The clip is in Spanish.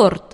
Doctor